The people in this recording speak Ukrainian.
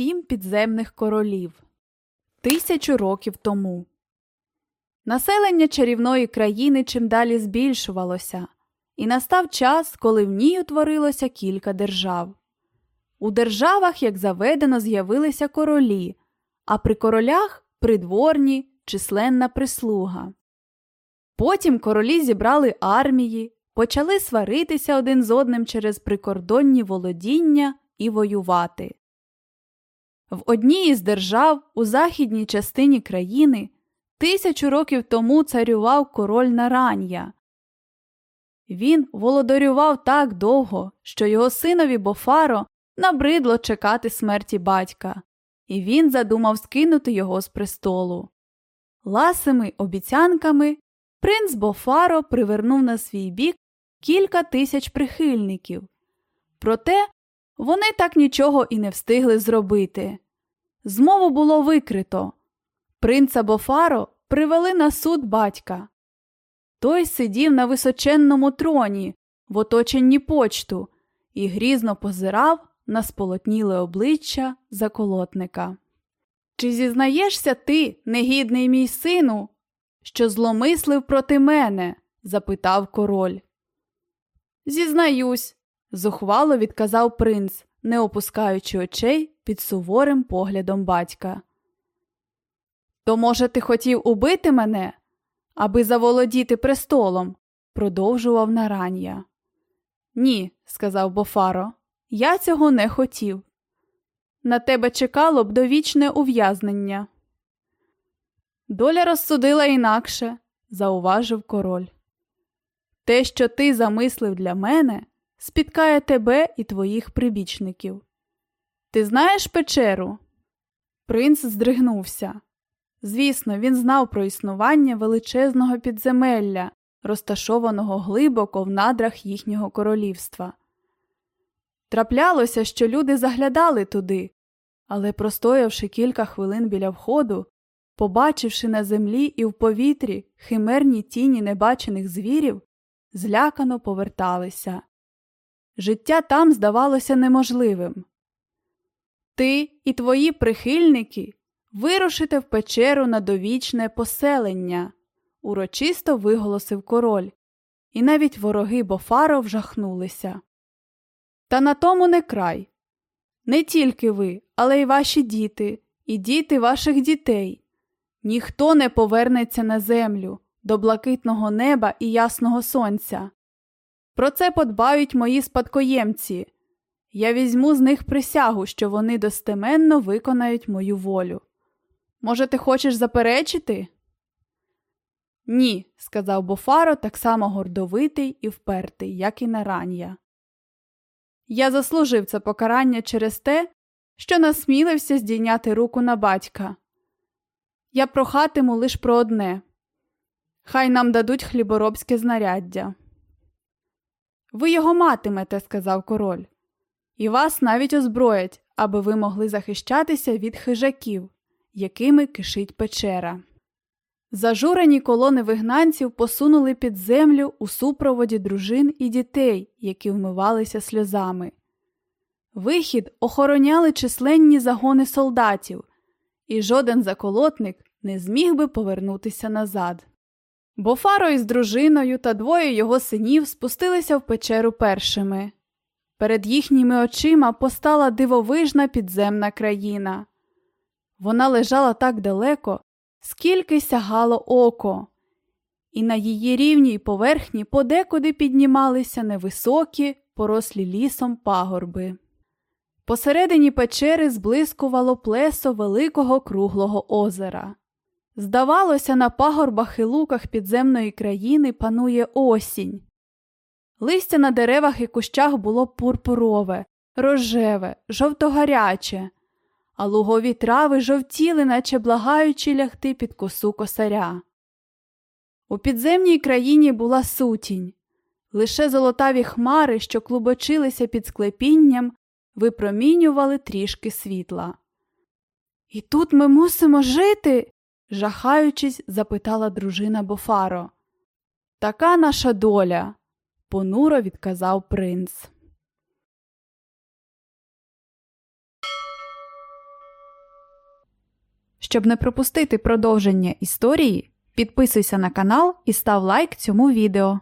сім підземних королів тисячу років тому. Населення чарівної країни чим далі збільшувалося, і настав час, коли в ній утворилося кілька держав. У державах, як заведено, з'явилися королі, а при королях придворні, численна прислуга. Потім королі зібрали армії, почали сваритися один з одним через прикордонні володіння і воювати. В одній із держав у західній частині країни тисячу років тому царював король Наран'я. Він володарював так довго, що його синові Бофаро набридло чекати смерті батька, і він задумав скинути його з престолу. Ласими обіцянками принц Бофаро привернув на свій бік кілька тисяч прихильників. Проте вони так нічого і не встигли зробити. Змову було викрито. Принца Бофаро привели на суд батька. Той сидів на височенному троні в оточенні почту і грізно позирав на сполотніле обличчя заколотника. Чи зізнаєшся ти, негідний мій сину, що зломислив проти мене? запитав король. Зізнаюсь, зухвало відказав принц, не опускаючи очей під суворим поглядом батька. То, може, ти хотів убити мене, аби заволодіти престолом? продовжував Наран'я. Ні, сказав Бофаро, я цього не хотів. На тебе чекало б довічне ув'язнення. Доля розсудила інакше, зауважив король. Те, що ти замислив для мене, спіткає тебе і твоїх прибічників. Ти знаєш печеру? Принц здригнувся. Звісно, він знав про існування величезного підземелля, розташованого глибоко в надрах їхнього королівства. Траплялося, що люди заглядали туди, але, простоявши кілька хвилин біля входу, побачивши на землі і в повітрі химерні тіні небачених звірів, злякано поверталися. Життя там здавалося неможливим. Ти і твої прихильники вирушите в печеру на довічне поселення, урочисто виголосив король, і навіть вороги Бофаро вжахнулися. Та на тому не край. Не тільки ви, але й ваші діти, і діти ваших дітей. Ніхто не повернеться на землю до блакитного неба і ясного сонця. Про це подбають мої спадкоємці. Я візьму з них присягу, що вони достеменно виконають мою волю. Може, ти хочеш заперечити? Ні, сказав Бофаро, так само гордовитий і впертий, як і Наран'я. Я заслужив це покарання через те, що насмілився здійняти руку на батька. Я прохатиму лиш про одне хай нам дадуть хліборобське знаряддя. Ви його матимете, сказав король, і вас навіть озброять, аби ви могли захищатися від хижаків, якими кишить печера. Зажурені колони вигнанців посунули під землю у супроводі дружин і дітей, які вмивалися сльозами. Вихід охороняли численні загони солдатів, і жоден заколотник не зміг би повернутися назад. Бо Фаро із дружиною та двоє його синів спустилися в печеру першими. Перед їхніми очима постала дивовижна підземна країна. Вона лежала так далеко, скільки сягало око, і на її рівній поверхні подекуди піднімалися невисокі, порослі лісом пагорби. Посередині печери зблискувало плесо великого круглого озера. Здавалося, на пагорбах і луках підземної країни панує осінь. Листя на деревах і кущах було пурпурове, рожеве, жовтогаряче, а лугові трави жовтіли, наче благаючи лягти під косу косаря. У підземній країні була сутінь. Лише золотаві хмари, що клубочилися під склепінням, випромінювали трішки світла. І тут ми мусимо жити? Жахаючись, запитала дружина Бофаро. Така наша доля, понуро відказав принц. Щоб не пропустити продовження історії, підписуйся на канал і став лайк цьому відео.